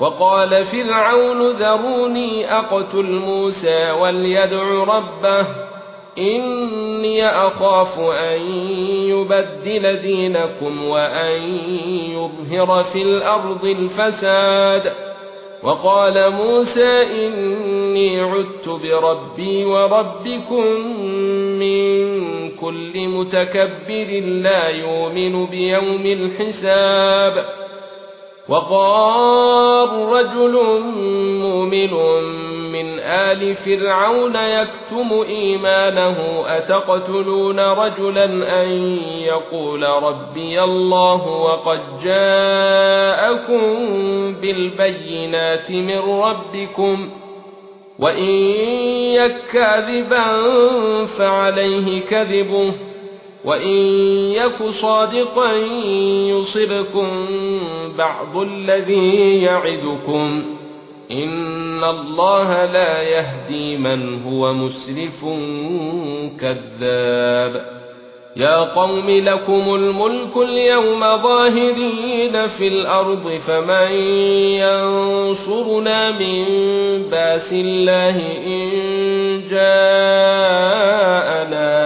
وقال فرعون ذروني أقتل موسى وليدع ربه إني أخاف أن يبدل دينكم وأن يظهر في الأرض الفساد. وقال موسى إني عدت بربي وربكم من كل متكبر لا يؤمن بيوم الحساب. وقال رجل مؤمن من آل فرعون يكتم إيمانه أتقتلون رجلا أن يقول ربي الله وقد جاءكم بالبينات من ربكم وإن يكاذبا فعليه كذبه. وان يك صادقا يصبكم بعض الذي يعدكم ان الله لا يهدي من هو مسرف كذاب يا قوم لكم الملك اليوم ظاهرين في الأرض فمن ينصرنا من باس الله ان جاءنا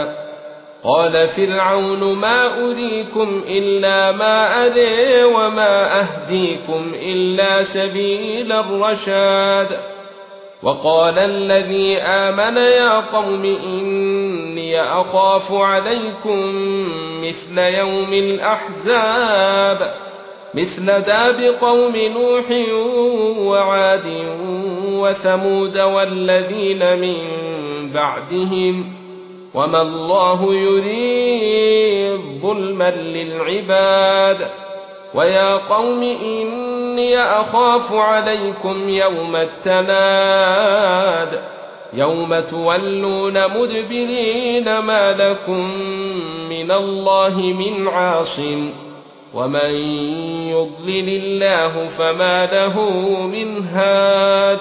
قال فرعون ما أريكم إلا ما اري وما أهديكم إلا سبيل الرشاد. وقال الذي آمن يا قوم إني أخاف عليكم مثل يوم الأحزاب مثل داب قوم نوح وعاد وثمود والذين من بعدهم. وما الله يريد ظلما للعباد ويا قوم اني اخاف عليكم يوم التناد يوم تولون مدبرين ما لكم من الله من عاصم ومن يضلل الله فما له من هاد